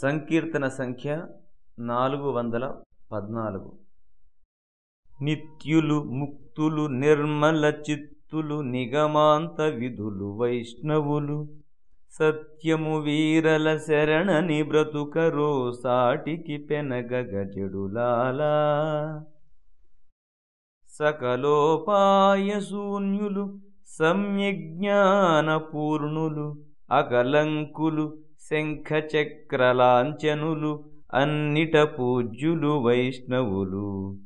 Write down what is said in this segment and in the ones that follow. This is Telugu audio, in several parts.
సంకీర్తన సంఖ్య నాలుగు వందల పద్నాలుగు. నిత్యులు ముక్తులు నిర్మల చిత్తులు నిగమాంత విధులు వైష్ణవులు సత్యము వీరల శరణని బ్రతుకరో సాటికి పెనగగ చెడులాలా సకలోపాయ శూన్యులు సమ్యజ్ఞానపూర్ణులు అకలంకులు శంఖచక్రలాంఛనులు అన్నిట పూజ్యులు వైష్ణవులు.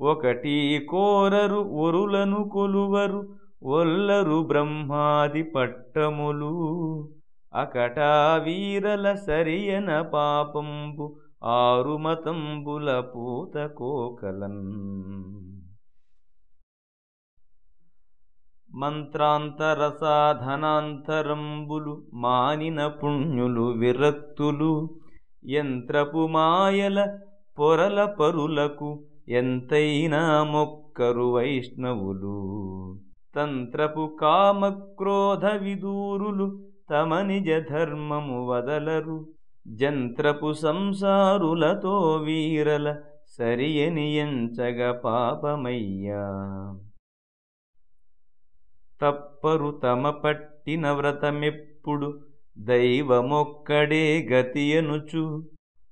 ఒకటి కోరరు ఒరులను కొలువరు ఒల్లరు బ్రహ్మాది పట్టములు. అకటా వీరల సరియన పాపంబు ఆరుమతంబుల పూత కోకలన్. మంత్రాంతర సాధనాంతరంబులు మానిన పుణ్యులు విరక్తులు యంత్రపు మాయల పొరల పరులకు ఎంతైనా మొక్కరు వైష్ణవులు. తంత్రపు కామక్రోధ విదూరులు తమ నిజ ధర్మము వదలరు. జంత్రపు సంసారులతో వీరల సరియని ఎంచగ పాపమయ్యా. తప్పరు తమ పట్టిన వ్రతమెప్పుడు దైవమొక్కడే గతియనుచు.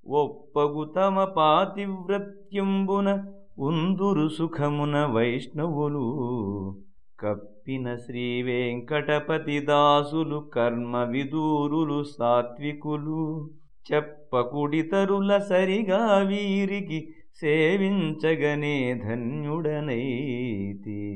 ఒప్పగు తమ పాతివ్రత్యంబున ఉందురు సుఖమున వైష్ణవులు. కప్పిన శ్రీ వెంకటపతి దాసులు కర్మ విదూరులు సాత్వికులు. చెప్పకుడితరుల సరిగా వీరికి సేవించగనే ధన్యుడనైతే.